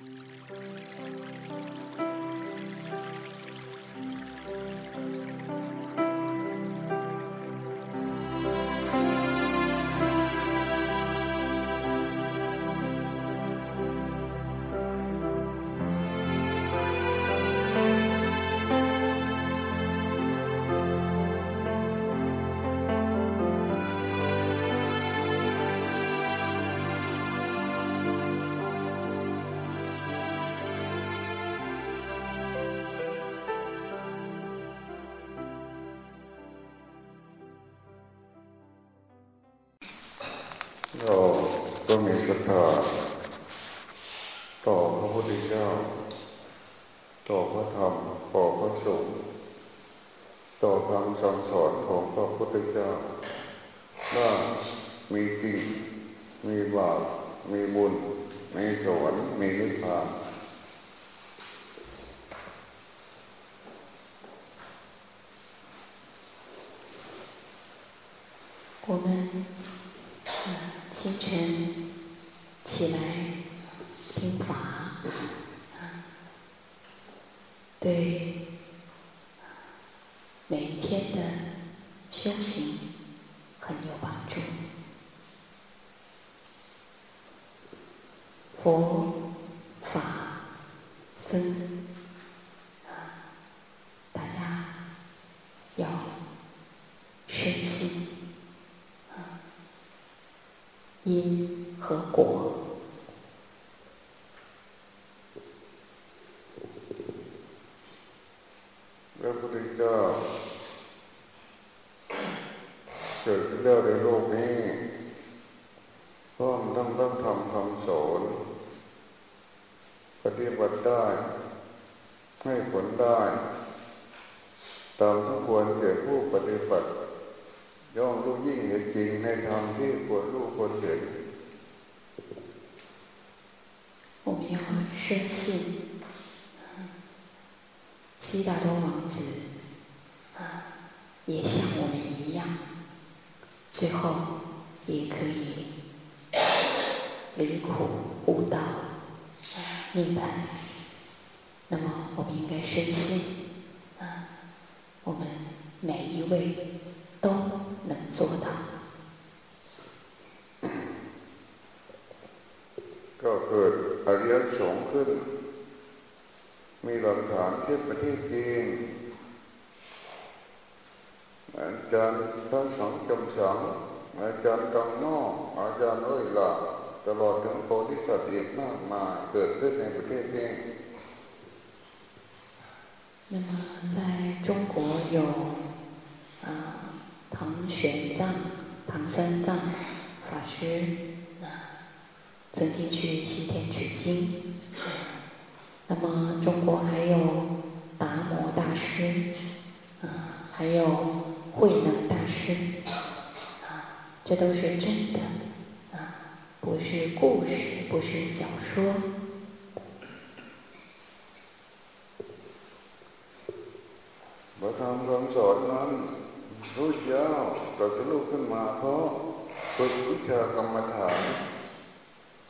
เก็มีศรัทธาต่อพระพุทธเจ้า ต่อพระธรรมต่อพระสงฆ์ต่อคำสั่งสอนของพระพุทธเจ้าว่ามีจริงมีบาปมีบุญ มีสวรรค์มีนิพพาน 起来ธรรมที่ควรรู้ควรเห็น我们要深信，悉达多王子啊，也像我们一样，最后也可以离苦悟道、涅槃。那么，我们应该深信 玄奘、唐三藏法师啊，曾经去西天取经。那么中国还有达摩大师啊，还有慧能大师啊，这都是真的啊，不是故事，不是小说。รู้เจ้ าเราจะลุกขึ้นมาเพราะฝึกวิชากรรมฐาน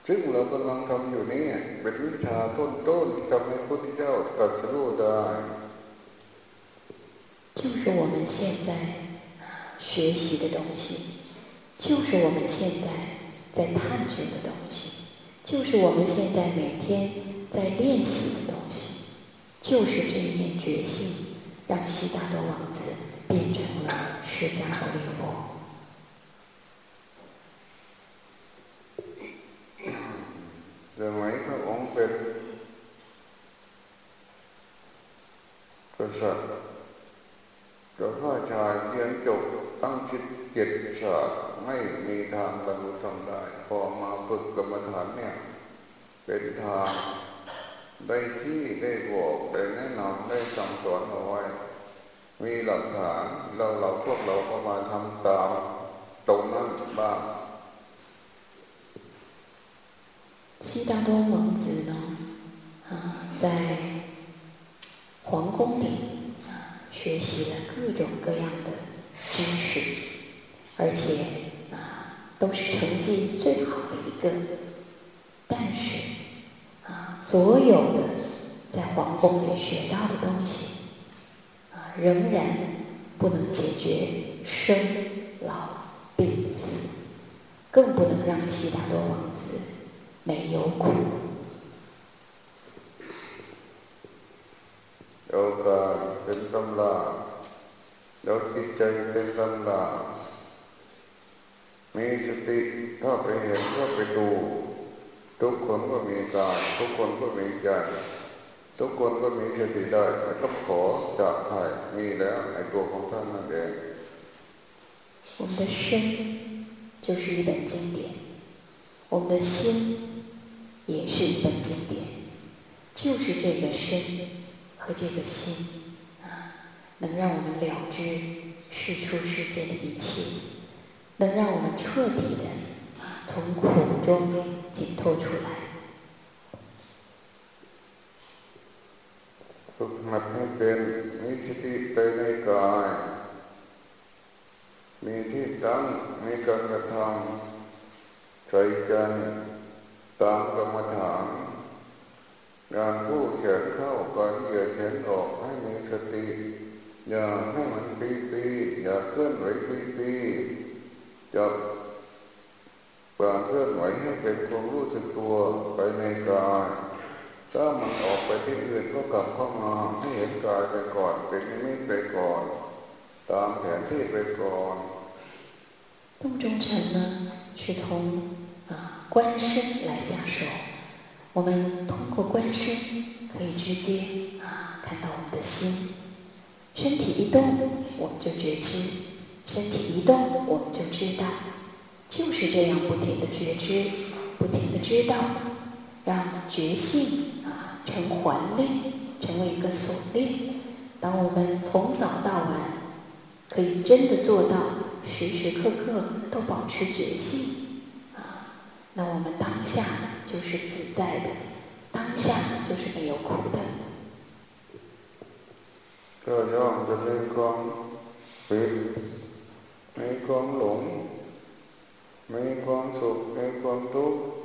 ซึ่งเรากำลังทำอยู่นี้เป็นวิชาต้นต้นที่ทำให้พระพุทธเจ้าตรัสรู้ได้就是我们现在学习的东西，就是我们现在在探究的东西，就是我们现在每天在练习的东西，就是这一念觉性，让悉达多王子变成了 释迦牟尼佛。สมัยพระองค์เป็นกษัตริย์กับพ่อชายเรียนจบตั้งชิดเจ็ดศาสตร์ไม่มีทางบรรลุธรรมได้ พอมาฝึกกรรมฐานเนี่ย เป็นทางได้ที่ได้บอกได้แนะนำได้สั่งสอนเอาไว้ มีหลักฐานเราเราพวกเราก็มาทำตามตรงนั้นบ้าง悉达多王子呢，啊，在皇宫里啊，学习了各种各样的知识，而且啊，都是成绩最好的一个。但是啊， 所有的在皇宫里学到的东西， 啊，仍然不能解决生老病死，更不能让悉达多王子没有苦。โอกาสเป็นตำราแล้วจิตใจเป็นตำรามีสติเข้าไปเห็นเข้าไปดูทุกคนก็มีกายทุกคนก็มีใจ ทุกคนก็มีสติได้ไม่ต้องขอจากใครมีแล้วในตัวของท่านนั่นเอง我们的身就是一本经典，我们的心也是一本经典，就是这个身。和这个心啊，能让我们了知世出世间的一切，能让我们彻底的啊从苦中解脱出来。 ฝึกหัดให้เป็นมีสติไปในกาย มีที่ตั้งมีการกระทำใส่ใจตามกรรมฐานงานผู้แขนเข้าก่อนเหยียดแขนออกให้มีสติ อย่าให้มันปีปีอย่าเคลื่อนไหวปีปีจับการเคลื่อนไหวให้เป็นความรู้สึกตัวไปในกาย ถ้ามันออกไปที่อื่นก็กลับเข้ามาให้เห็นกายไปก่อนเป็นนิมิตไปก่อน ตามแผนที่ไปก่อน动中禅呢，是从啊观身来下手。我们通过观身，可以直接啊看到我们的心。身体一动，我们就觉知；身体一动，我们就知道。就是这样不停的觉知，不停的知道，让觉性啊 成环链，成为一个锁链。当我们从早到晚，可以真的做到时时刻刻都保持觉性，啊，那我们当下就是自在的，当下就是没有苦的。阿弥陀佛。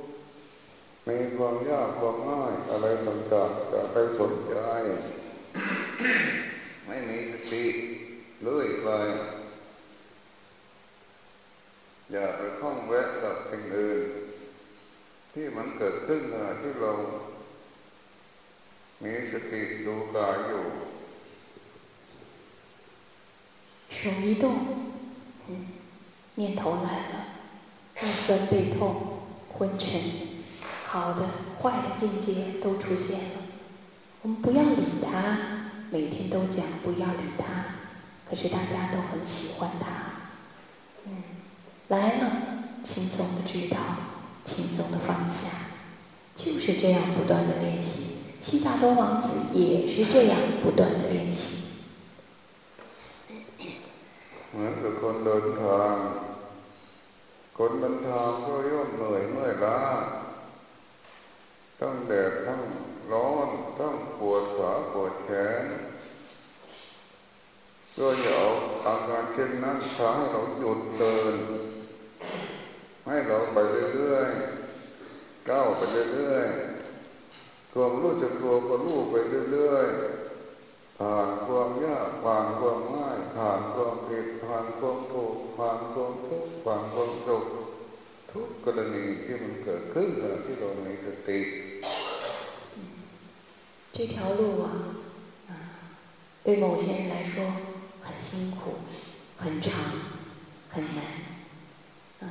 มหลงมีความสุขมีความทุกข์มีความยากความง่ายอะไรต่างๆจะไปสนใจไม่มีสติเลื่อยไปอย่าไปคล้องแวะกับสิ่งอื่นที่มันเกิดขึ้นขณะที่เรามีสติดูกายอยู่手一动，嗯，念头来了，胃酸背痛、昏沉， 好的、坏的境界都出现了。我们不要理他，每天都讲不要理他，可是大家都很喜欢他。嗯，来了，轻松的知道。轻松的放下，就是这样不断的练习。悉达多王子也是这样不断的练习。เหมือนกับคนเดินทางคนเดินทางก็ย่อมเหนื่อยเมื่อยล้า ต้องแดดต้องร้อนต้องปวดขาปวดแขนก็อย่าเอาอาการเช่นนั้นทำให้เราหยุดเดิน ให้เราไปเรื่อยๆก้าวไปเรื่อยๆความรู้จักตัวก็รู้ไปเรื่อยๆผ่านความยากผ่านความง่ายผ่านความผิดผ่านความถูกผ่านความทุกข์ผ่านความสุขทุกกรณีที่มันเกิดขึ้นที่เรามีสติ 这条路啊，啊，对某些人来说很辛苦、很长、很难，啊。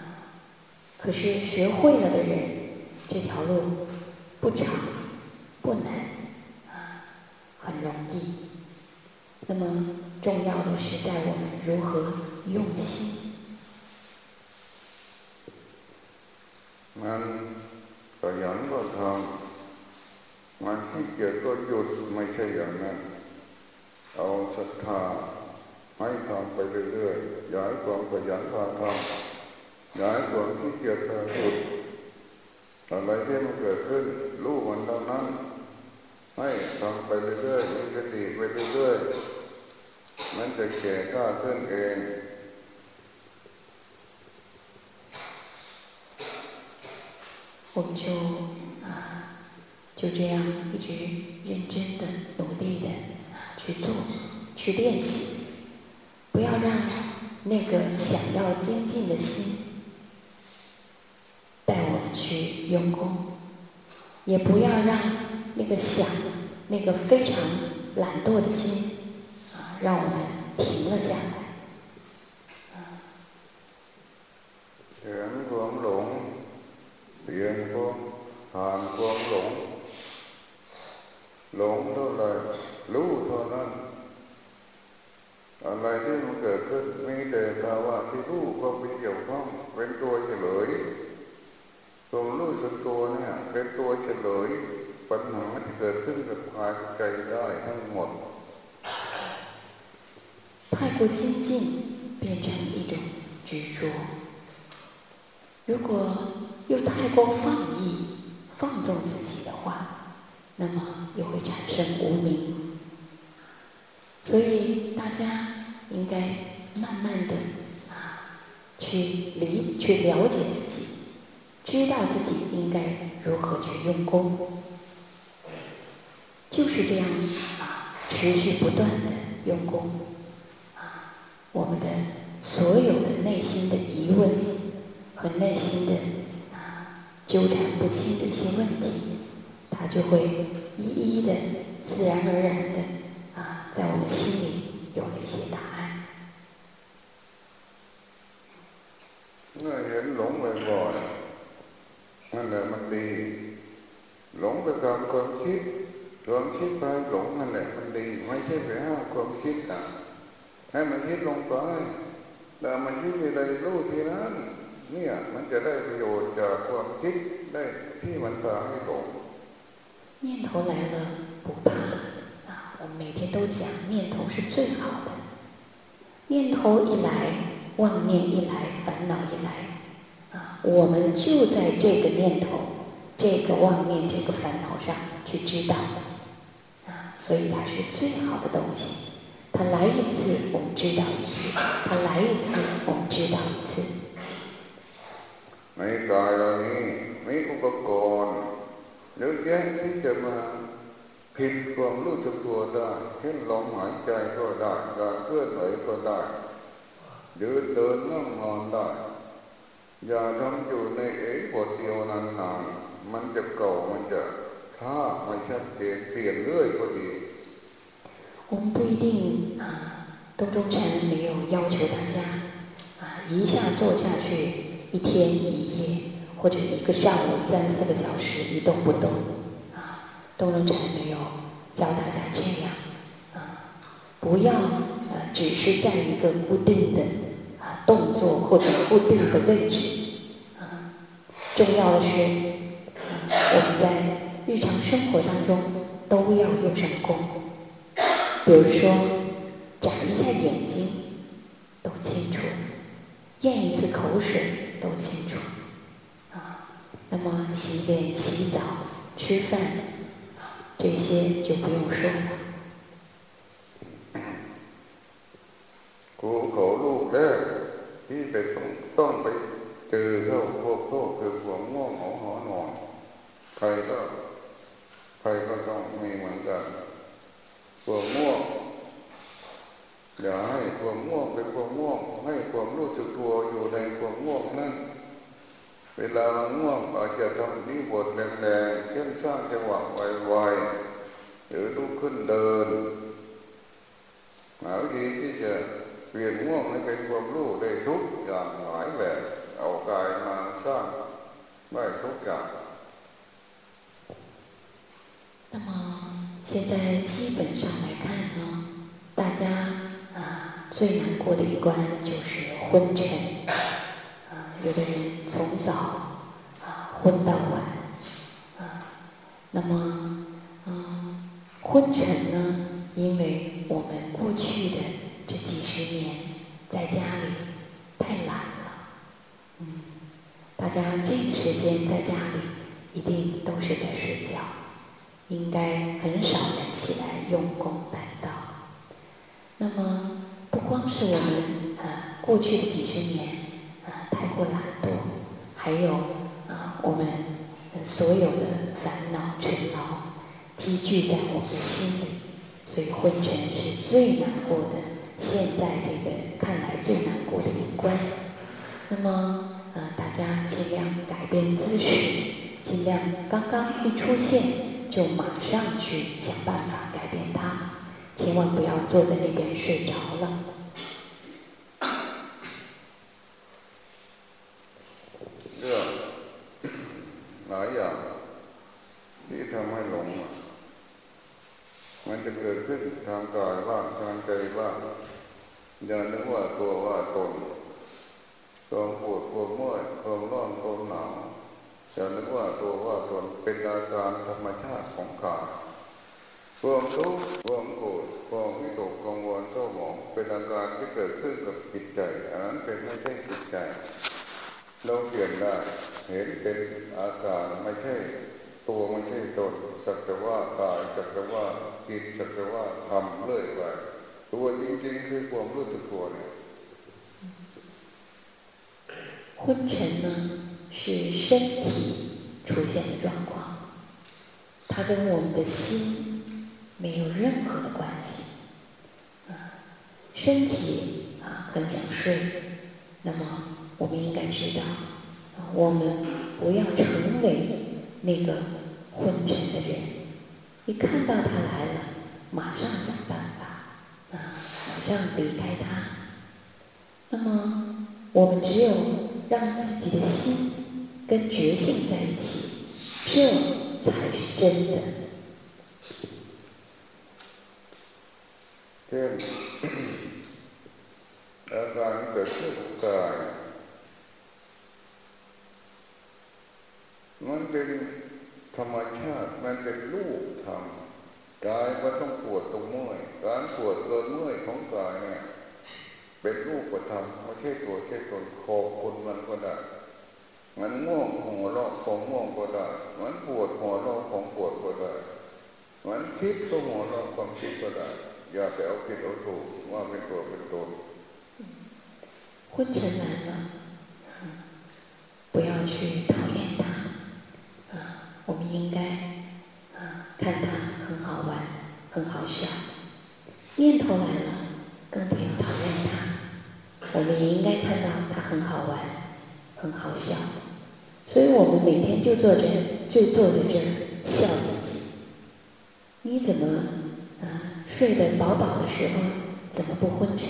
可是学会了的人，这条路不长不难啊，很容易。那么重要的是在我们如何用心。มันขยันก็ทำ มันขี้เกียจก็หยุดไม่ใช่อย่างนั้น เอาศรัทธาให้ทำไปเรื่อยๆย้ายความขยันพาทำย้ายความขี้เกียจพาหยุดอะไรที่มันเกิดขึ้นรู้มันเท่านั้นให้ทำไปเรื่อยๆมีสติไปเรื่อยๆมันจะแก่ก้าขึ้นเองผมโช 就这样一直认真的、努力的啊去做、去练习，不要让那个想要精进的心带我去用功，也不要让那个想、那个非常懒惰的心啊让我们停了下来。啊。 หลงเท่าไรรู้เท่านั้นอะไรที่มันเกิดขึ้นมีแต่ภาวะที่รู้ก็ไปเกี่ยวข้องเป็นตัวเฉลยตัวรู้สึกตัวเนี่ยเป็นตัวเฉลยปัญหาที่เกิดขึ้นกับกายใจได้ทั้งหมด太过精进变成一种执着，如果又太过放逸，放纵自己的话， 那么又会产生无名。所以大家应该慢慢的啊，去理去了解自己，知道自己应该如何去用功。就是这样啊，持续不断的用功啊，我们的所有的内心的疑问和内心的啊。纠缠不清的一些问题，他就会一一的、自然而然的啊，在我们心里有了一些答案。เมื่อเห็นหลงบ่อยๆนั่นแหละมันดีหลงไปกับความคิดความคิดไปหลงนั่นแหละมันดีไม่ใช่ไปห้ามความคิดอ่ะให้มันคิดลงไปแต่มันคิดอะไรรู้ทีนั้นเนี่ยมันจะได้ประโยชน์จากความคิดได้ที่มันพาให้หลง 念头来了不怕啊！我们每天都讲念头是最好的念头一来，妄念一来，烦恼一来啊！我们就在这个念头、这个妄念、这个烦恼上去知道啊！所以它是最好的东西。它来一次，我们知道一次；它来一次，我们知道一次。 เยอะแยะที่จะมาผิดความรู้สึกตัวได้เช่นลมหายใจก็ได้การเคลื่อนไหวก็ได้ยืนเดินนั่งนอนได้อย่าทำอยู่ในเอ๋บทเดียวนานๆมันจะเก่ามันจะท่าไม่ชัดเจนเปลี่ยนเรื่อยก็ดี我们不一定啊，东中禅没有要求大家啊一下做下去一天一夜， 或者一个上午三四个小时一动不动，啊，东龙禅没有教大家这样，啊，不要呃只是在一个固定的啊动作或者固定的位置，啊，重要的是，我们在日常生活当中都要用上功，比如说眨一下眼睛都清楚，咽一次口水。都清楚。那么洗脸、洗澡、吃饭，这些就不用说了。กูเขาลูกแรกที่ไปต้องต้องไปเจอเข้าพวกพวกคือความง่วงหอหอนอนใครก็ใครก็ต้องมีเหมือนกันความง่วงอย่าให้ความง่วงเป็นความง่วงให้ความรู้สึกตัวอยู่ในความง่วงนั้น เวลาง่วงอาจจะทำนิบทแรงๆเช่นสร้างจังหวะไวๆหรือลุกขึ้นเดินหาวิธีที่จะเปลี่ยนง่วงให้เป็นความรู้ได้ทุกอย่างหลายแบบเอากายมาสร้างได้ทุกอย่าง那么现在基本上来看呢，大家最难过的一关就是昏沉，啊， 有的人从早啊昏到晚，啊，那么，嗯，昏沉呢，因为我们过去的这几十年在家里太懒了，嗯，大家这个时间在家里一定都是在睡觉，应该很少人起来用功办道，那么。不光是我们啊，过去的几十年啊太过懒惰，还有啊我们所有的烦恼尘劳积聚在我们的心里，所以昏沉是最难过的。现在这个看来最难过的一关。那么，呃，大家尽量改变姿势，尽量刚刚一出现就马上去想办法改变它，千万不要坐在那边睡着了。 ทำให้หลง มันจะเกิดขึ้นทางกายบ้างทางใจบ้างอย่านึกว่าตัวว่าตนความปวดความเมื่อยความร้อนความหนาวอย่านึกว่าตัวว่าตนเป็นอาการธรรมชาติของกายความทุกข์ความโกรธความวิตกกังวลเศร้าหมองเป็นอาการที่เกิดขึ้นกับจิตใจอันนั้นเป็นไม่ใช่จิตใจ เราเปลี่ยนได้เห็นเป็นอาการไม่ใช่ ตัวไม่ใช่ตนสักแต่ว่ากายสักแต่ว่าจิตสักแต่ว่าทำเรื่อยไปตัวจริงๆคือความรู้สึกตัวเนี่ย昏沉呢是身体出现的状况，它跟我们的心没有任何的关系。啊，身体啊很想睡，那么我们应该知道，啊，我们不要成为 那个昏沉的人，一看到他来了，马上想办法，啊，马上离开他。那么，我们只有让自己的心跟觉性在一起，这才是真的。มันเป็นธรรมชาติมันเป็นรูปธรรมกายก็ต้องปวดตรงเมื่อยการปวดเกินเมื่อยของกายเนี่ยเป็นรูปธรรมไม่ใช่ตัวใช่ตนขอบคุณมันก็ได้มันง่วงหัวเราะของง่วงก็ได้มันปวดหัวเราะของปวดก็ได้มันคิดก็หัวเราะความคิดก็ได้อย่าไปเอาผิดเอาถูกว่าเป็นตัวเป็นตน昏沉来了，不要去讨厌它。 我们应该啊看它很好玩，很好笑。念头来了，更不要讨厌它。我们也应该看到它很好玩，很好笑。所以我们每天就坐着，就坐在这儿笑自己。你怎么啊睡得饱饱的时候，怎么不昏沉？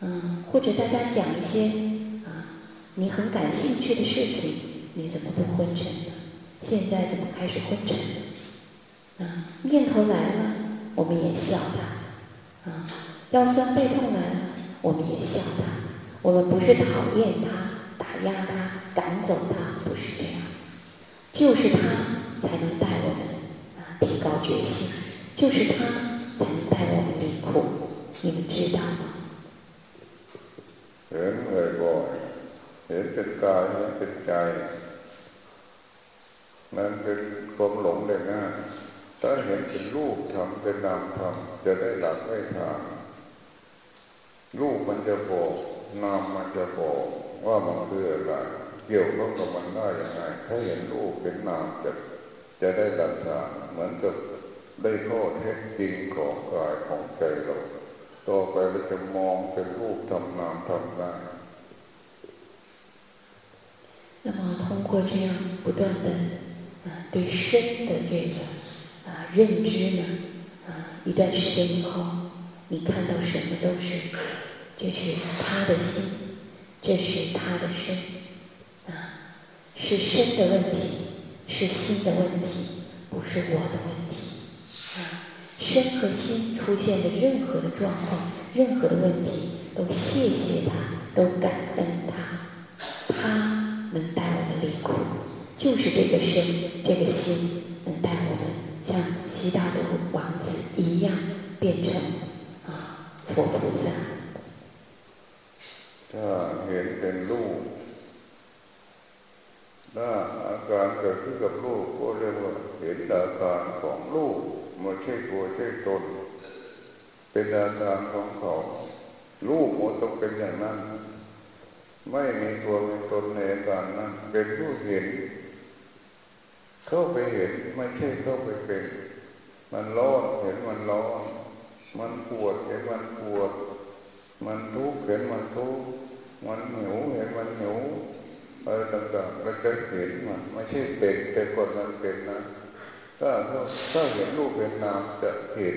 嗯，或者大家讲一些啊你很感兴趣的事情，你怎么不昏沉呢？现在怎么开始昏沉？啊，念头来了，我们也笑他；啊，腰酸背痛来了，我们也笑他。我们不是讨厌他、打压他、赶走他，不是这样。就是他才能带我们啊提高决心，就是他才能带我们离苦。你们知道吗？人爱过，人เป็นกาย人เป็นใจ。 มันเป็นความหลงเลยนะถ้าเห็นเป็นรูปทำเป็นนามทำจะได้หลักไม่ทางรูปมันจะบอกนามมันจะบอกว่ามันคืออะไรเกี่ยวข้องกับมันได้ยังไง ถ้าเห็นรูปเป็นนามจะจะได้หลักทางเหมือนกับได้ข้อเท็จจริงของกายของใจเราต่อไปเราจะมองเป็นรูปทำนามทำได้那么通过这样不断的 对身的这个啊认知呢，啊，一段时间以后，你看到什么都是，这是他的心，这是他的身，啊，是身的问题，是心的问题，不是我的问题，啊，身和心出现的任何的状况，任何的问题，都谢谢他，都感恩就是这个身，这个心，能带我们像西大的王子一样，变成啊佛菩萨。ถ้าเห็นเป็นรูปถ้าอาการเกิดขึ้นกับรูปก็เรียกว่าเห็นอาการของรูปไม่ใช่ตัวใช่ตนเป็นอาการของเขารูปมันต้องเป็นอย่างนั้น ไม่มีตัวมีตนในอาการนั้นเป็นผู้เห็น เข้าไปเห็นไม่ใช่เข้าไปเป็น มันร้อนเห็นมันร้อน มันปวดเห็นมันปวด มันทุกข์เห็นมันทุกข์มันหิวเห็นมันหิวอะไรต่างๆเราจะเห็นมันไม่ใช่เป็นแต่คนมันเป็นนะถ้าถ้าเห็นรูปเป็นนามจะเห็น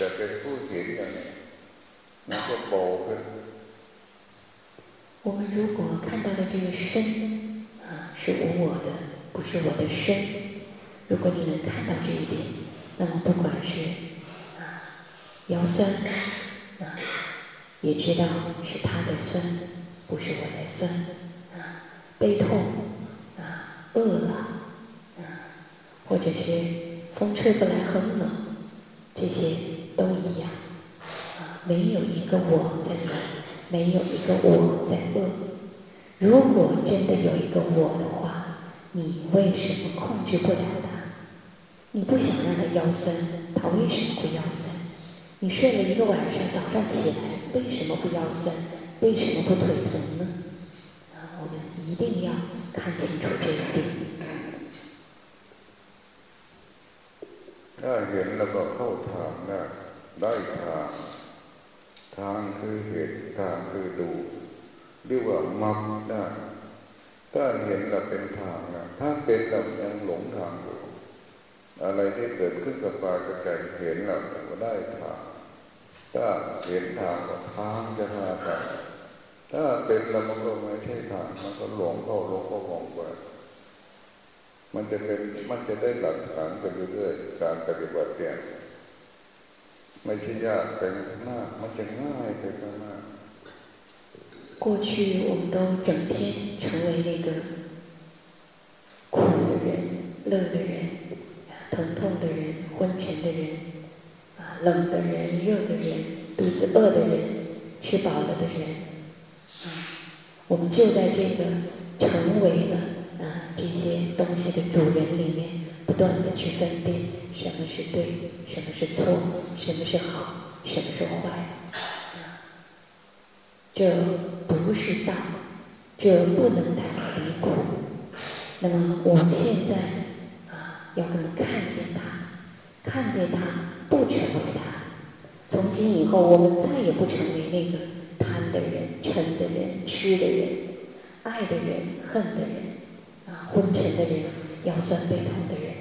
จะเป็นผู้เห็นอย่างนี้มันก็โตขึ้น我们如果看到的这个身啊是无我的， 不是我的身，如果你能看到这一点，那么不管是啊腰酸啊，也知道是他在酸，不是我在酸啊，背痛啊，饿了啊，或者是风吹过来很冷，这些都一样啊，没有一个我在那。没有一个我在饿。如果真的有一个我的话，你为什么控制不了他？你不想让他腰酸，他为什么会腰酸？你睡了一个晚上，早上起来为什么不腰酸？为什么不腿疼呢？啊，我们一定要看清楚这一点。那人那个后堂那那一堂。ทางคือเห็นทางคือดูเรียกว่ามักได้ ถ้าเห็นเราเป็นทางนะถ้าเป็นเรายังหลงทางอยู่อะไรที่เกิดขึ้นกับปากกับใจเห็นเราก็ได้ทาง ถ้าเห็นทางก็ทางจะพาไปถ้าเป็นเรามันก็ไม่ใช่ทางมันก็หลงเข้าหลงก็มองไปมันจะเป็นมันจะได้หลักฐานไปเรื่อยๆการปฏิบัติเนี่ยากแต่งหน้ามันจะง่ายแต่งหน้า 过去我们都整天成为那个苦的人、乐的人、疼痛的人、昏沉的人、啊冷的人、热的人、肚子饿的人、吃饱了的人，啊，我们就在这个成为了啊这些东西的主人里面。不断的去分辨什么是对，什么是错，什么是好，什么是坏，这不是道，这不能带离苦。那么我们现在啊，要能看见它，看见它不成为它。从今以后，我们再也不成为那个贪的人、嗔的人、痴的人、爱的人、恨的人啊、昏沉的人、腰酸背痛的人。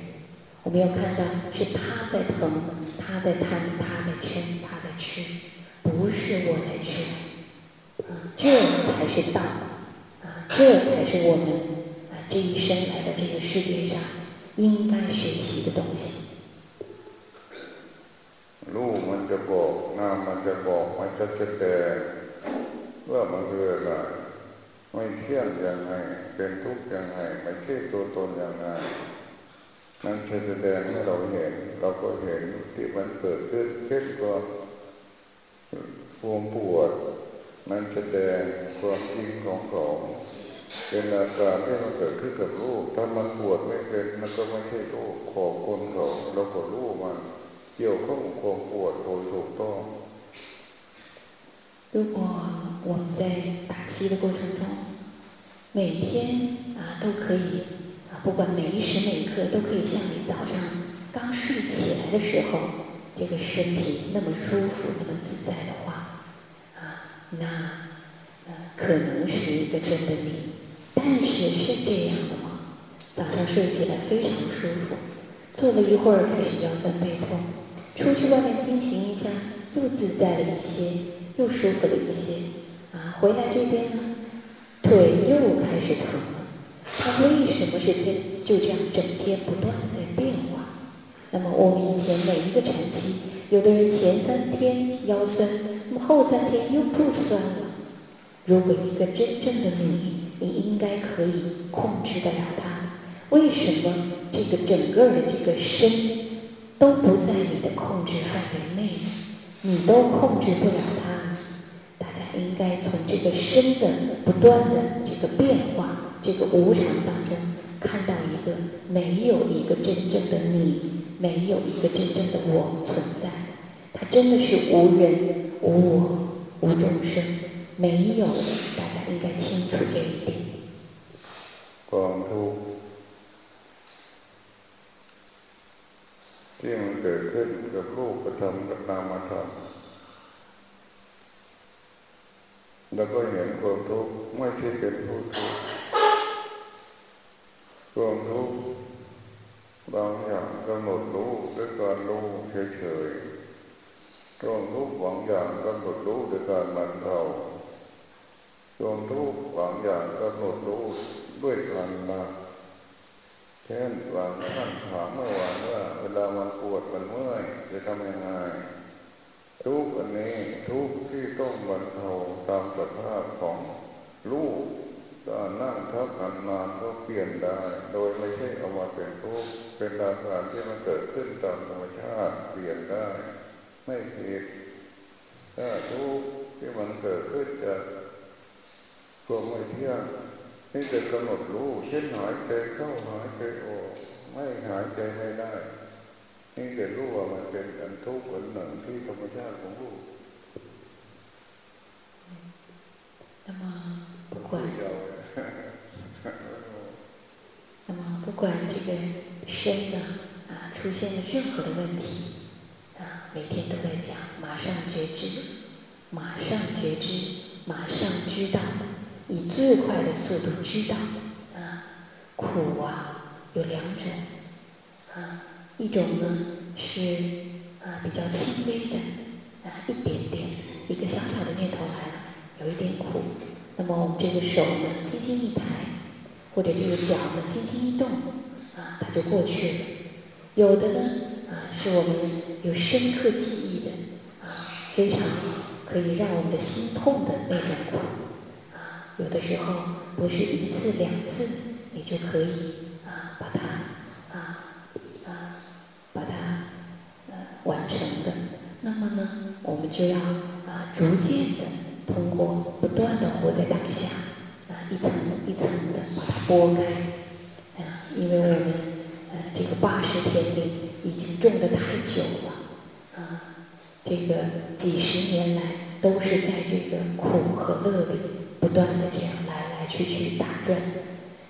我们要看到是他在疼，他在贪，他在嗔，他在痴，不是我在吃，啊，这才是道，啊，这才是我们啊这一生来到这个世界上应该学习的东西。路มันจะบอกนามมันจะบอกมันจะแสดงว่ามันคืออะไรไม่เที่ยงยังไงเป็นทุกข์ยังไงไม่ใช่ตัวตนยังไงมันจะแสดงให้เราเห็น เราก็เห็นที่มันเกิดขึ้นเช่นก็ความปวด มันแสดงความจริงของของเป็นอาการที่มันเกิดขึ้นกับรูปถ้ามันปวดไม่เป็นมันก็ไม่ใช่รูปของคนเขาเราก็รู้มันเกี่ยวข้องความปวดโดยถูกต้อง如果我们在打气的过程中，每天啊都可以不管每一时每一刻，都可以像你早上刚睡起来的时候，这个身体那么舒服、那么自在的话，啊， 话。那呃可能是一个真的你。但是是这样的吗？早上睡起来非常舒服，坐了一会儿开始腰酸背痛，出去外面进行一下又自在了一些，又舒服了一些，啊，回来这边呢，腿又开始疼。他为什么是这就这样整天不断的在变化？那么我们以前每一个晨期，有的人前三天腰酸，后三天又不酸了。如果一个真正的你，你应该可以控制得了它。为什么这个整个的这个身都不在你的控制范围内，你都控制不了它？大家应该从这个身的不断的这个变化。这个无常当中，看到一个没有一个真正的你，没有一个真正的我存在，它真的是无人、无我、无众生，没有。大家应该清楚这一点。狂徒，这能得证的路，他怎么来？他妈，然后见狂徒，不只见狂徒。狂徒，当样他目睹，他看到，他เฉยเฉย。 ควมทุกข์บางอย่างกำหนดรู้ด้วยการบรรเทาควมทุกข์บางอย่างกำหนดรู้ด้วยการละเช่นบางท่านถามเมื่อวานว่า เวลามันปวดมันเมื่อยจะทำยังไงทุกอันนี้ทุกที่ต้องบรรเทาตามสภาพของลูกการนั่งทับกันนานก็เปลี่ยนได้ โดยไม่ใช่เอามาเป็นทุกเป็นอาการที่มันเกิดขึ้นตามธรรมชาติเปลี่ยนได้ ไม่ผิดถ้าทุกข์ที่มันเกิดขึ้นจากความไม่เที่ยงนี่จะกำหนดรู้เช่นหายใจเข้าหายใจออกไม่หายใจไม่ได้นี่จะรู้ว่ามันเป็นอันทุกข์อันหนึ่งที่ธรรมชาติของลูก那么不管，那么不管这个身呢啊出现了任何的问题啊， 每天都在讲马上觉知，马上觉知，马上知道，以最快的速度知道啊，苦啊有两种啊，一种呢是啊比较轻微的啊一点点一个小小的念头来了，有一点苦。那么我们这个手呢，轻轻一抬，或者这个脚呢，轻轻一动，啊，它就过去了。有的呢，是我们有深刻记忆的，啊，非常可以让我们的心痛的那种苦，啊，有的时候不是一次两次，你就可以啊，把它啊啊把它呃完成的。那么呢，我们就要啊逐渐的。通过不断的活在当下，啊，一层一层的把它剥开，啊，因为我们呃这个八十天里已经种的太久了，啊，这个几十年来都是在这个苦和乐里不断的这样来来去去打转。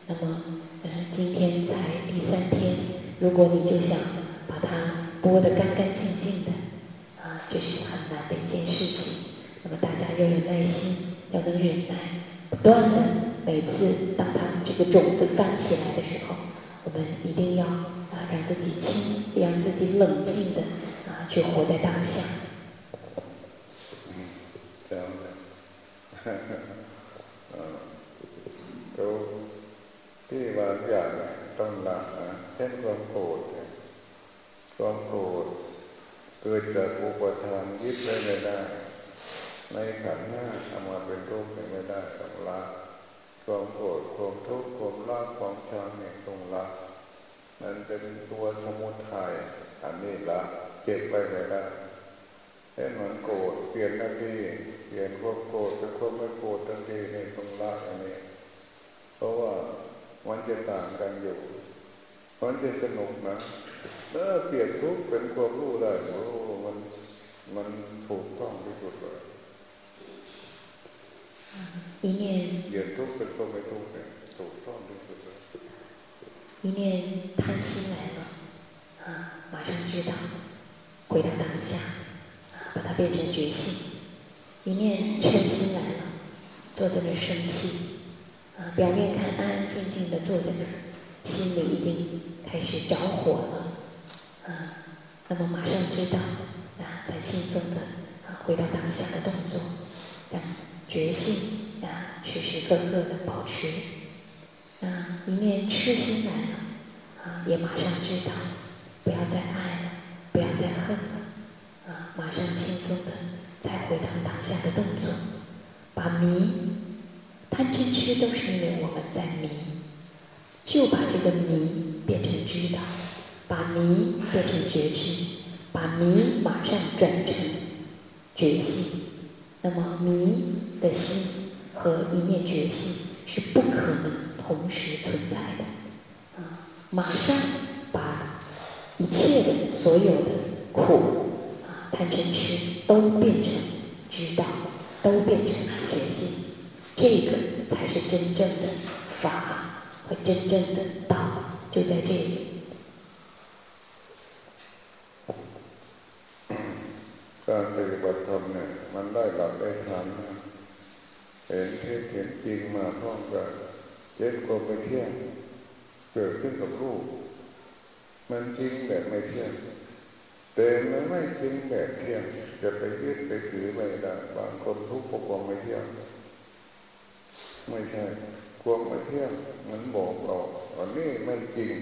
那么，嗯，今天才第三天，如果你就想把它剥得干干净净的，啊，这是很难的一件事情。那么大家要有耐心，要能忍耐，不断的每次当它这个种子干起来的时候，我们一定要啊让自己轻，让自己冷静的啊去活在当下。嗯，这样的，嗯，有ที่บางอย่างต้องละนะเช่นความโกรธความโกรธเกิดจากอุปทานยึดไว้ไม่ได้ในขันห้าเอามาเป็นรูปไม่ได้ต้องละ ความโกรธความทุกข์ความรักความชังเนี่ยต้องละมันเป็นตัวสมุทัยอันนี้ละเก็บไว้ไม่ได้เห็นเหมือนโกรธเปลี่ยนทันทีเปลี่ยนความโกรธเป็นความไม่โกรธทันทีนี่ต้องละอันนี้ เพราะว่ามันจะต่างกันอยู่มันจะสนุกนะเออเปลี่ยนทุกข์เป็นความรู้ได้โอ้มันมันถูกต้องที่สุดเลย 一念，一念贪心来了，啊，马上知道，回到当下，啊，把它变成觉性。一念嗔心来了，坐在那生气，啊，表面看安安静静的坐在那，心里已经开始着火了，啊，那么马上知道，啊，再轻松的啊，回到当下的动作，让觉性。啊，时时刻刻的保持。啊，一念痴心来了，啊，也马上知道，不要再爱了，不要再恨了，啊，马上轻松的再回到当下的动作，把迷、贪嗔痴都是因为我们在迷，就把这个迷变成知道，把迷变成觉知，把迷马上转成觉性，那么迷的心。和一念觉性是不可能同时存在的，啊，马上把一切的所有的苦啊贪嗔痴都变成知道，都变成觉性，这个才是真正的法和真正的道，就在这里。 พร้อม มันได้หลักได้ฐานเห็นเท็จเห็นจริงมาพร้อมกันเท็จก็ไปเที่ยงเกิดขึ้นกับรูป มันจริงแบบไม่เที่ยงแต่มันไม่จริงแบบเที่ยงจะไปยึดไปถือไม่ได้บางคนทุกข์ปกความไม่เที่ยง ไม่ใช่ความไม่เที่ยงมันบอกเราอันนี้ไม่จริง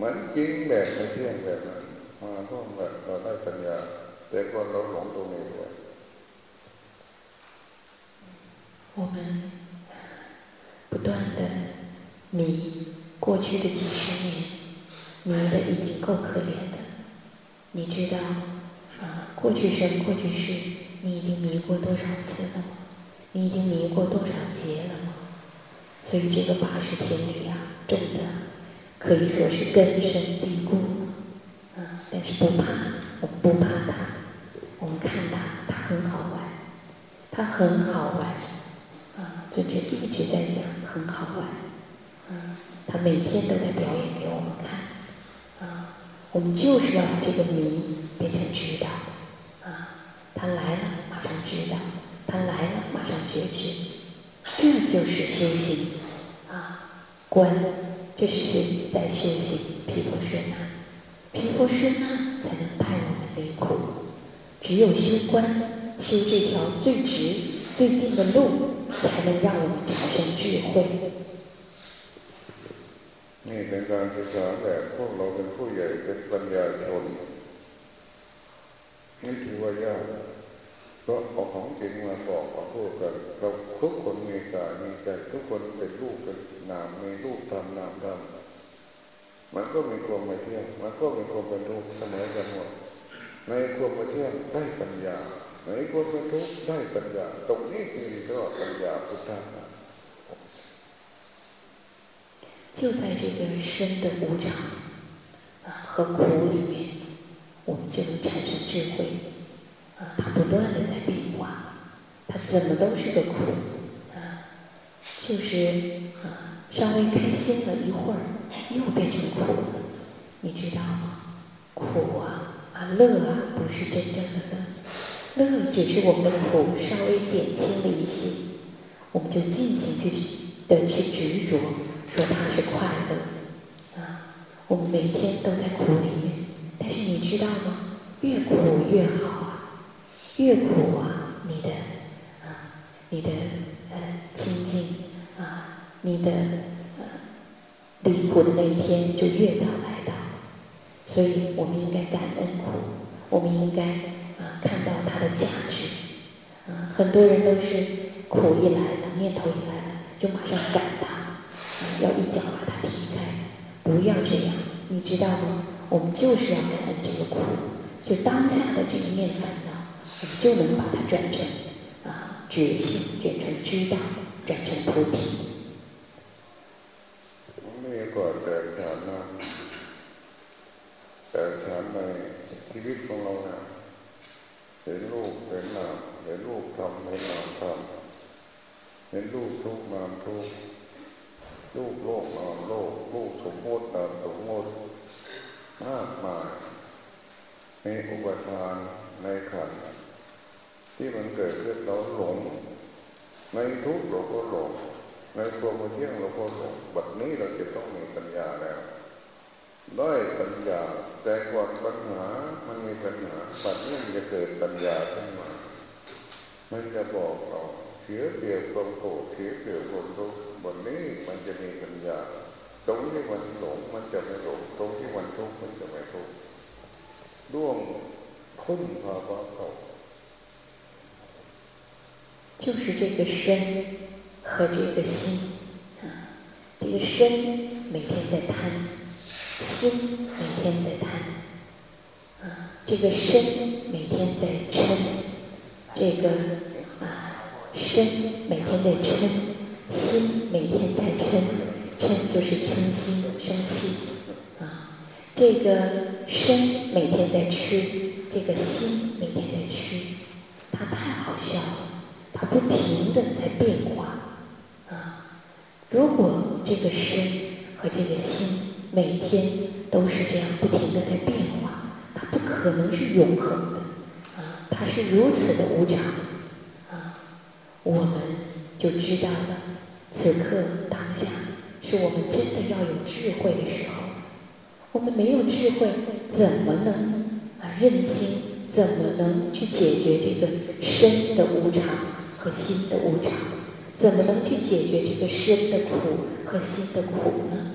มันจริงแบบไม่เที่ยงแบบนั้นมาต้องแบบเราได้ปัญญา แต่ก่นเราหลงตรงนี้ 我们不断的迷过去的几十年，迷的已经够可怜的。你知道啊，过去生过去世，你已经迷过多少次了吗？你已经迷过多少劫了吗？所以这个八十天里啊，重的可以说是根深蒂固啊。但是不怕，我们不怕它，我们看它，它很好玩，它很好玩。尊者一直在讲，很好玩，嗯，他每天都在表演给我们看，啊，我们就是要把这个迷变成知道，啊，他来了马上知道，他来了马上觉知，这就是修行，啊，观，这是在修行。毗婆舍那，毗婆舍那才能带我们离苦，只有修观，修这条最直最近的路。才能让我们产生智慧。นี่เป็นการศึกษาแบบพวกเราเป็นผู้ใหญ่เป็นปัญญาชนนี่ถือว่ายากก็เอาของจริงมาบอกมาพูดกันเราทุกคนมีกายมีใจทุกคนเป็นลูกเป็นนามมีลูกทำนามทำมันก็มีความไม่เที่ยงมันก็มีความเป็นทุกข์เสมอกันหมดในความไม่เที่ยงได้ปัญญา ในความเป็นทุกข์ได้ปัญญาตรงนี้คือก็ปัญญาพุทธะ就在这个生的无常啊和苦里面，我们就能产生智慧啊。它不断的在变化，它怎么都是个苦啊。就是啊，稍微开心了一会儿，又变成苦了。你知道吗？苦啊啊，乐啊，不是真正的乐。 乐只是我们的苦稍微减轻了一些，我们就尽情去的去执着，说它是快乐啊。我们每天都在苦里面，但是你知道吗？越苦越好啊，越苦啊，你的啊，你的呃清净啊，你的呃离苦的那一天就越早来到。所以我们应该感恩苦，我们应该。看到它的价值，很多人都是苦一来了，念头一来了，就马上赶它，要一脚把它踢开，不要这样，你知道吗？我们就是要感恩这个苦，就当下的这个念烦恼，我们就能把它转成啊觉性，转成知道，转成菩提。 ห็นรูปเห็นนามเห็นรูปทำเห็นนามทำเห็นรูปทุกนามทุกรูปโลกนามโลกรูปสมมตินามสมมติมากมายมีอุปทานในขันที่มันเกิดขึ้นเราหลง ในทุกเราก็หลง ในความเที่ยงเราก็หลงบัดนี้เราจะต้องมีปัญญาแล้ว ได้ปัญญา แต่ก่อนปัญหามันมีปัญหาปัจจุบันจะเกิดปัญญาขึ้นมามันจะบอกเราเสียเปรียบความโกรธเสียเปรียบความทุกข์บนนี้มันจะมีปัญญา ตรงที่มันหลงมันจะไม่หลงตรงที่มันทุกข์มันจะไม่ทุกข์ร่วงพ้นภาวะเขา就是这个身和这个心啊，这个身每天在贪。 心每天在贪，啊，这个身每天在嗔，这个啊身每天在嗔，心每天在嗔，嗔就是嗔心生气，啊，这个身每天在吃，这个心每天在吃，它太好笑了，它不停的在变化，啊，如果这个身和这个心。每一天都是这样不停的在变化，它不可能是永恒的，啊，它是如此的无常，啊，我们就知道了，此刻当下，是我们真的要有智慧的时候。我们没有智慧，怎么能啊认清？怎么能去解决这个身的无常和心的无常？怎么能去解决这个身的苦和心的苦呢？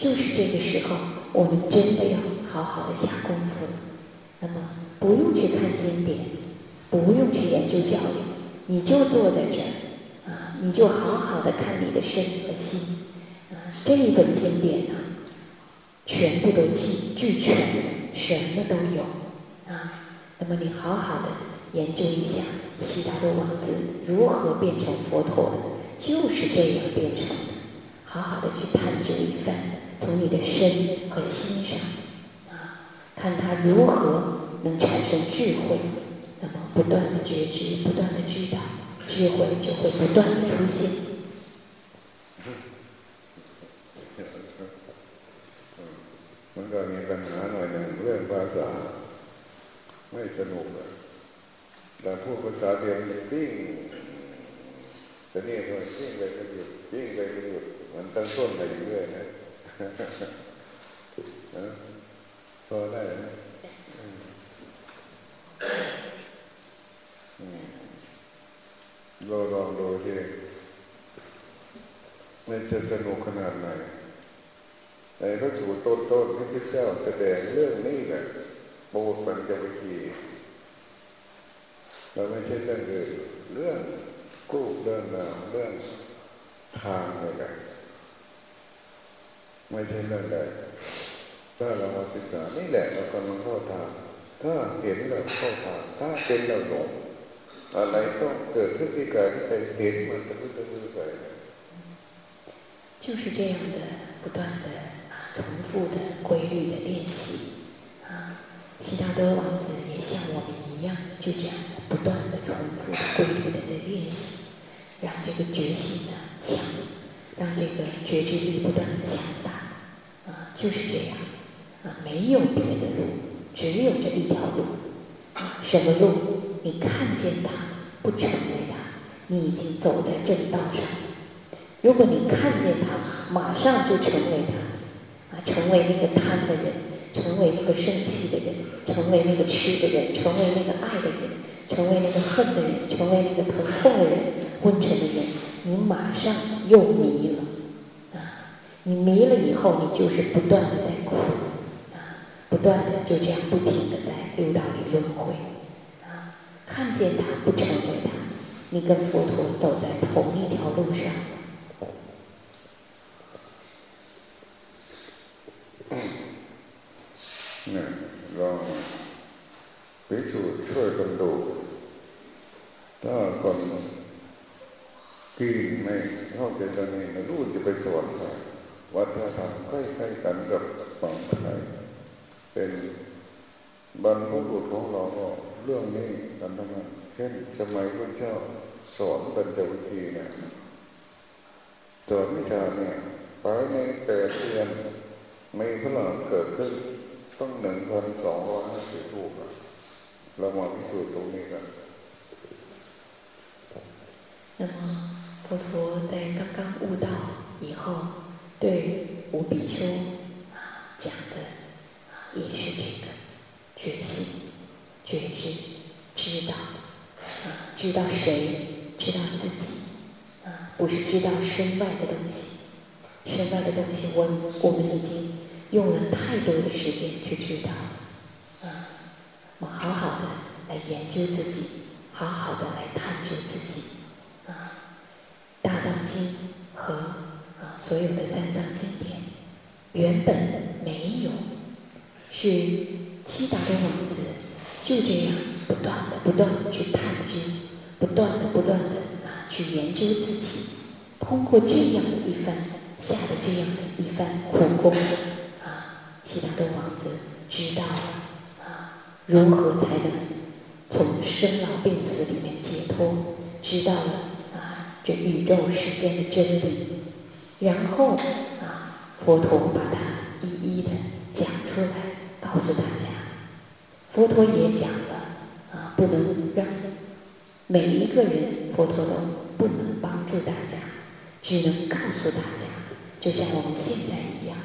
就是这个时候，我们真的要好好的下功夫。那么，不用去看经典，不用去研究教育，你就坐在这儿，啊，你就好好的看你的身和心。啊，这一本经典呢？全部都具俱全，什么都有啊。那么你好好的研究一下悉达多王子如何变成佛陀的，就是这样变成的。好好的去探究一番，从你的身和心上啊，看他如何能产生智慧。那么不断的觉知，不断的知道，智慧就会不断的出现。มันก็มีปัญหาหน่อยหนึ่งเรื่องภาษาไม่สนุกเลยเราพูดภาษาเดียวมันปิ้งแต่นี่ก็ปิ้งไปก็หยุดปิ้งไปก็หยุดมันตั้งต้นไปเรื่อยนะ พอได้เราลองดูที่มันจะสนุกขนาดไหนในพระสูตรต้นต้นที่พระเจ้าแสดงเรื่องนี้แหละโปรดปัญจวิธีเราไม่ใช่เรื่องอื่นเรื่องกู้เรื่องนามเรื่องทางเลยนะ ไม่ใช่เรื่องใดถ้าเรามาศึกษานี่แหละเรากำลังเข้าทางถ้าเห็นเราเข้าทางถ้าเป็นเราหลงอะไรต้องเกิดขึ้นที่กายที่ใจเห็นมันจะรู้จะรู้ไป就是这样的不断的重复的规律的练习啊，悉达多王子也像我们一样，就这样子不断的重复的规律的在练习，让这个觉性呢强，让这个觉知力不断的强大啊， 就是这样啊，没有别的路，只有这一条路，什么路？你看见它，不成为它，你已经走在正道上。如果你看见它，马上就成为它。啊成为那个贪的人，成为那个生气的人，成为那个吃的人，成为那个爱的人，成为那个恨的人，成为那个疼痛的人，昏沉的人，你马上又迷了！你迷了以后，你就是不断的在苦啊，不断的就这样不停的在六道里轮回啊！看见他不成为他，你跟佛陀走在同一条路上。เนี่ยลองพิสูจน์ช่วยกันดูถ้าคนกินไม่เข้าใจตรงนี้ไม่รู้จะไปสอนใคร วัฒนธรรมใกล้ๆกันกับฝั่งไทยเป็นบรรพบุรุษของเราก็เรื่องนี้กันทั้งนั้นเช่นสมัยพระเจ้าสอนปัญจวิธีเนี่ยสอนวิชาเนี่ยภายในแปดเดือนมีพลังเกิดขึ้นต้องหนึ่งพันสองร้อยห้าสิบรูปเรามาพิสูจน์ตรงนี้กัน那么佛陀在刚刚悟道以后， 对五比丘啊讲的也是这个觉性、觉知、知道啊，知道谁，知道自己啊，不是知道身外的东西，身外的东西我我们已经。用了太多的时间去知道，啊，我们好好的来研究自己，好好的来探究自己，啊，大藏经和啊所有的三藏经典原本没有，是悉达多王子就这样不断的、不断的去探知，不断的、不断的啊去研究自己，通过这样的一番下的这样的一番苦功。啊悉达多王子知道了啊，如何才能从生老病死里面解脱？知道了啊，这宇宙世间的真理。然后啊，佛陀把它一一的讲出来，告诉大家。佛陀也讲了啊，不能让每一个人，佛陀都不能帮助大家，只能告诉大家，就像我们现在一样，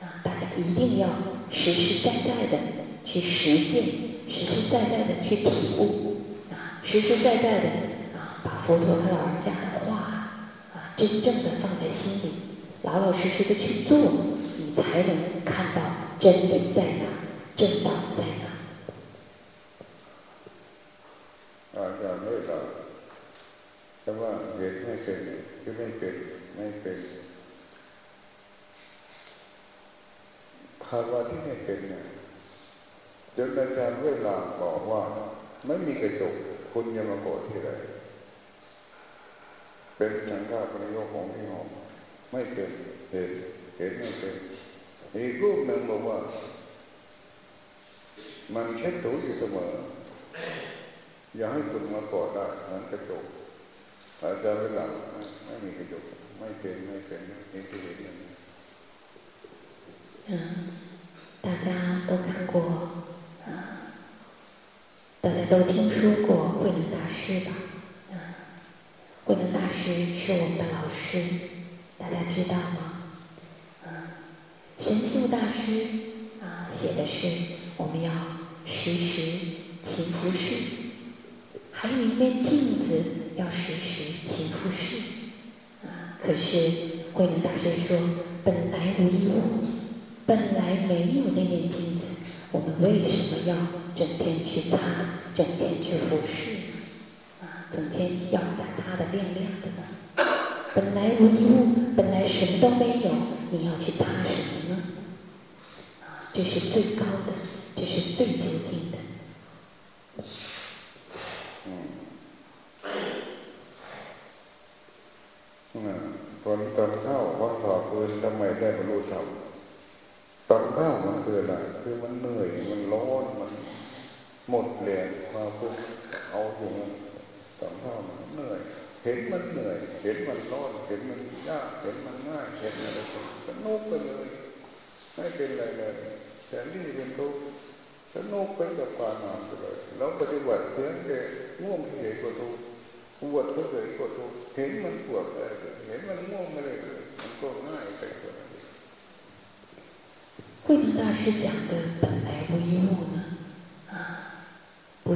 啊，大家一定要实实在在的去实践，实实在在的去体悟，啊，实实在在的啊，把佛陀和老人家的，真正的放在心里，老老实实的去做，你才能看到真理在哪，正道在哪。อาจารย์ไม่ละแต่ว่าเห็นไม่เป็นก็ไม่เป็นไม่เป็นภาวะที่ไม่เป็นเนี่ยจนอาจารย์เวลาบอกว่าไม่มีกระจกคุณยังมาโกรธที่ไร เป็นสังฆาประโยคของพี่หอมไม่เป็นเห็นเห็นไม่เป็นอีกรูปหนึ่งบอกว่า มันเช็ดถูอยู่เสมออย่าให้คุณมาโกรธได้เหมือนกระจกอาจารย์เวลาไม่มีกระจกไม่เป็นไม่เป็นเห็นที่เห็นอย่างนี้嗯，大家都看过啊，大家都听说过慧能大师吧？ 慧能大师是我们的老师，大家知道吗？啊，神秀大师啊写的是我们要时时勤拂拭，还有一面镜子要时时勤拂拭。啊，可是慧能大师说本来无一物。本来没有那面镜子，我们为什么要整天去擦，整天去服侍？啊，整天要把它擦得亮亮的呢？本来无一物，本来什么都没有，你要去擦什么呢？这是最高的，这是最究竟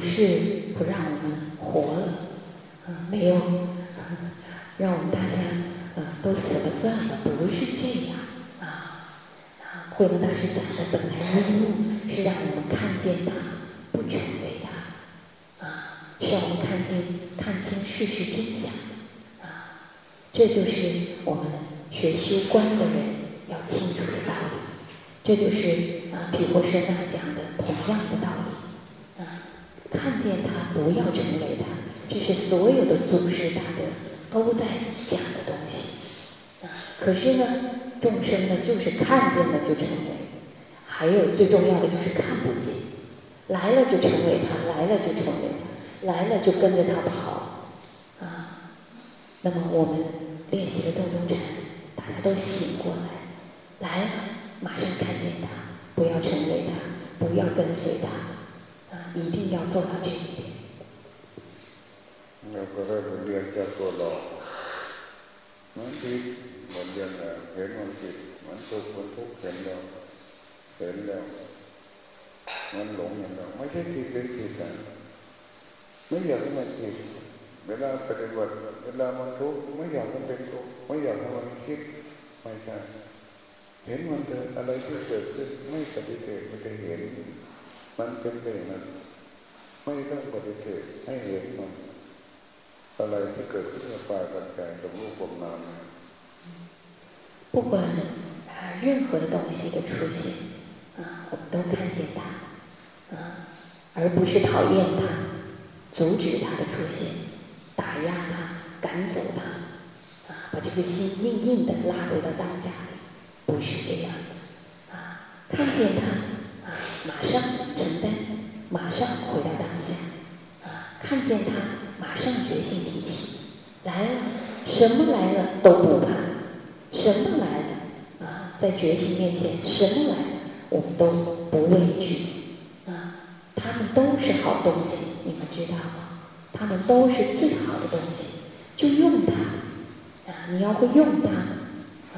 是不让我们活了，没有让我们大家都死了算了，不是这样，啊，慧能大师讲的“本来面目”是让我们看见它，不成为它，啊，是让我们看见看清事实真相，啊，这就是我们学修观的人要清楚的道理。这就是啊，毗婆舍那讲的同样的道理，不要成为它，这是所有的祖师大德都在讲的东西啊。可是呢，众生呢，就是看见了就成为，还有最重要的就是看不见，来了就成为它，来了就成为它，来了就跟着它跑啊。那么我们练习的洞中禅，大家都醒过来，来了。马上看见他，不要成为他，不要跟随他，啊，一定要做到这一点。 เราก็ได้บทเรียนจากตัวเรามันผิดบทเรียนแล้วเห็นมันผิดมันทุกข์มันทุกข์เห็นแล้วเห็นแล้วมันหลงอย่างเราไม่ใช่ผิดเป็นผิดนไม่อยากให้มันผิดเวลาปฏิบัติเวลามันทุกข์ไม่อยากให้มันเป็นทุกข์ไม่อยากให้มันคิดไม่ใช่เห็นมันเกิดอะไรที่เกิดขึ้นไม่ปฏิเสธมันจะเห็น มันเป็นไปอย่างนั้นไม่ต้องปฏิเสธให้เห็นมัน อะไรที่เกิดขึ้นกับกายกับใจกับรูปกับนาม不管任何的东西的出现啊，我们都看见它啊，而不是讨厌它，阻止它的出现，打压它，赶走它啊，把这个心硬硬的拉回到当下。不是这样的啊！看见他啊，马上承担，马上回到当下啊！看见他，马 上决心提起来了，什么来了都不怕，什么来了啊，在决心面前，什么来了我们都不畏惧啊！他们都是好东西，你们知道吗？他们都是最好的东西，就用它啊，你要会用它，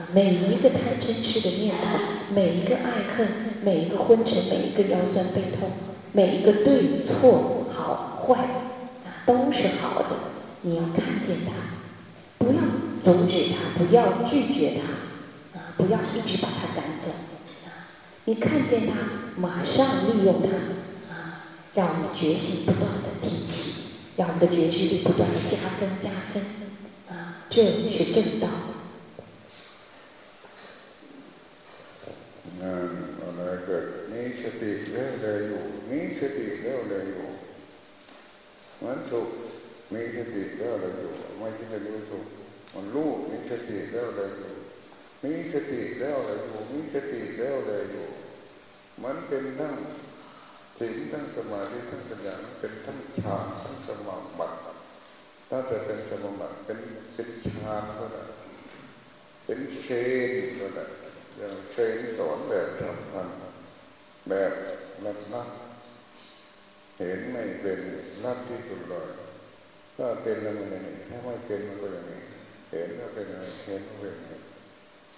啊，每一个贪嗔痴的念头，每一个爱恨，每一个昏沉，每一个腰酸背痛，每一个对错好坏，都是好的，你要看见他，不要阻止他，不要拒绝他，啊，不要一直把他赶走。你看见他，马上利用他，啊，让我们的觉醒不断的提起，让我们的觉知力不断的加分加分，啊，这是正道。 มันสุขมีสติแล้วเลยอยู่ไม่ใช่ไม่รู้สุขมันรู้มีสติแล้วเลยอยู่มีสติแล้วเลยอยู่มีสติแล้วเลยอยู่ มันเป็นทั้งสิ่งทั้งสมาธิทั้งสัญญาเป็นทั้งฌานทั้งสมาบัติถ้าจะเป็นสมาบัติเป็นเป็นฌานก็ได้เป็นเซนก็ได้อย่างเซนสอนแบบสำคัญแบบลัดลัด เห็นไม่เป็นลัดที่สุดเลยถ้าเป็นแล้วมันอย่างนี้ถ้าไม่เป็นมันก็อย่างนี้เห็นแล้วเป็นอะไรเห็นแล้วเป็น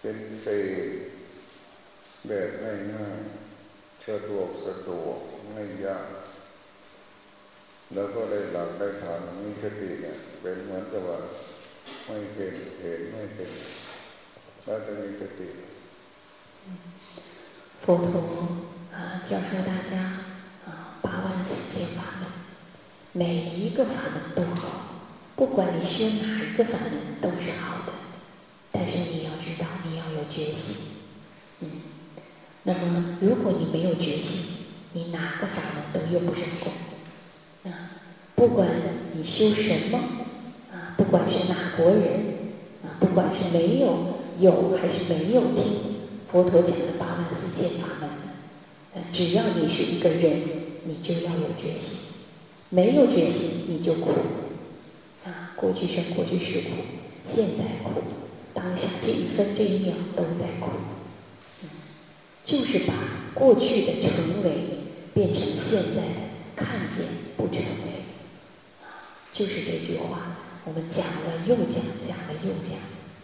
เป็นเซนแบบง่ายๆสะดวกสะดวกไม่ยากแล้วก็ได้หลักได้ฐานมีสติเนี่ยเป็นเหมือนกับว่าไม่เป็นเห็นไม่เป็นเราจะมีสติ佛陀啊，教授大家 八万四千法门，每一个法门都好，不管你修哪一个法门都是好的，但是你要知道，你要有决心。嗯，那么如果你没有决心，你哪个法门都用不上功。啊，不管你修什么，啊，不管是哪国人，啊，不管是没有有还是没有听佛陀讲的八万四千法门，只要你是一个人，你就要有决心。没有决心，你就苦。啊，过去生过去世苦，现在苦，当下这一分这一秒都在苦。就是把过去的成为变成现在的。看见不成为，就是这句话。我们讲了又讲，讲了又讲，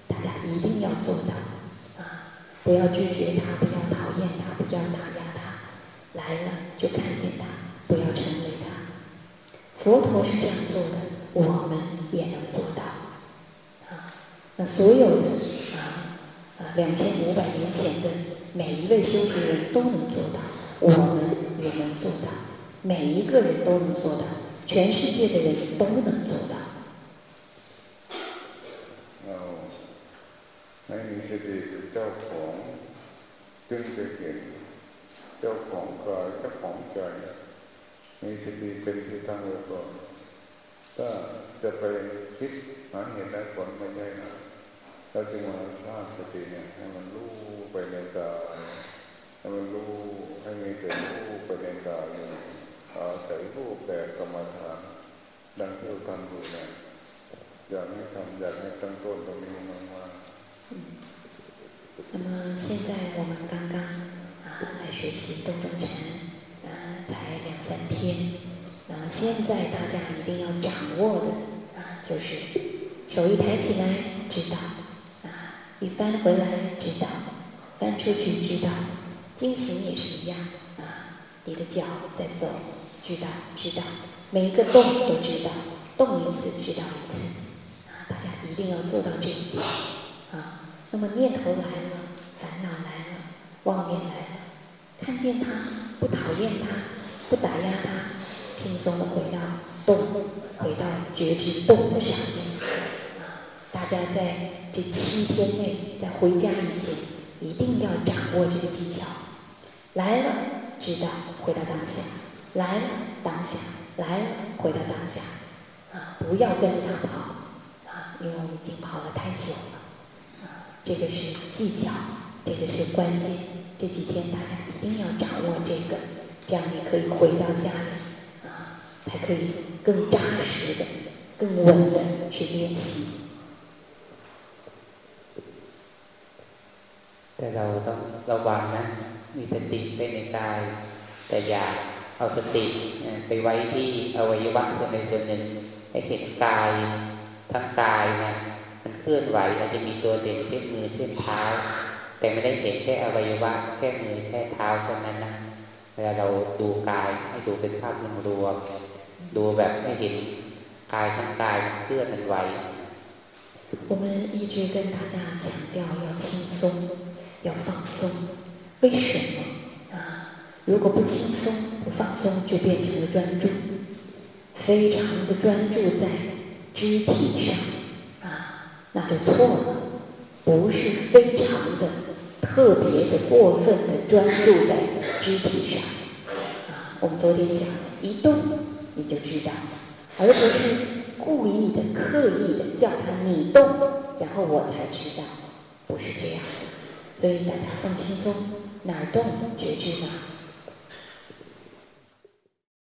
大家一定要做到啊！不要拒绝他，不要讨厌他，不要打压。来了就看见他，不要成为他。佛陀是这样做的，我们也能做到啊！那所有的啊啊两千五百年前的每一位修行人都能做到，我们也能做到。每一个人都能做到，全世界的人都能做到。哦，ไม่มีสติเป็นเจ้าของจึงจะเห็น เจ้าของกายเจ้าของใจมีสติเป็นที่ตั้งไว้ก่อนถ้าจะไปคิดหาเหตุและผลไม่ได้นะเราจึงมาสร้างสติเนี่ยให้มันรู้ไปในกายให้มันรู้ให้มีแต่รู้ไปในกายอาศัยรูปแบบกรรมฐานดังที่เราทำอยู่เนี่ยอยากให้ทำอยากให้ตั้งต้นตรงนี้มาก那么现在我们刚刚 啊来学习动中禅啊才两三天，那么现在大家一定要掌握的啊就是手一抬起来知道啊一翻回来知道翻出去知道进行也是一样啊你的脚在走。知道，知道，每一个动都知道，动一次知道一次，啊，大家一定要做到这一点，啊，那么念头来了，烦恼来了，妄念来了，看见他，不讨厌他，不打压他，轻松的回到动，回到觉知动的上面，啊，大家在这七天内，在回家以前，一定要掌握这个技巧，来了，知道，回到当下。来了，当下。来了，回到当下，啊，不要跟着他跑，啊，因为我们已经跑了太久了，啊，这个是技巧，这个是关键，这几天大家一定要掌握这个，这样你可以回到家里，啊，才可以更扎实的、更稳的去练习。แต่เราต้องระวังนะมีสติไปในกายแต่อย่าเอาสติไปไว้ที่อวัยวะส่วนใดส่วนหนึ่งให้เห็นกายทั้งกายนะ มันเคลื่อนไหวอาจจะมีตัวเด่นเช่นมือเช่นเท้า แต่ไม่ได้เห็นแค่อวัยวะแค่มือแค่เท้าเท่านั้นนะเวลาเราดูกายให้ดูเป็นภาพรวมดูแบบให้เห็นกายทั้งกายเคลื่อนมันไหว我们一直跟大家强调要轻松，要放松。为什么啊？如果不轻松、不放松，就变成了专注，非常的专注在肢体上啊，那就错了。不是非常的 特别的过分的专注在肢体上啊。我们昨天讲，一动你就知道，而不是故意的、刻意的叫他你动，然后我才知道，不是这样的。所以大家放轻松，哪儿动觉知哪儿。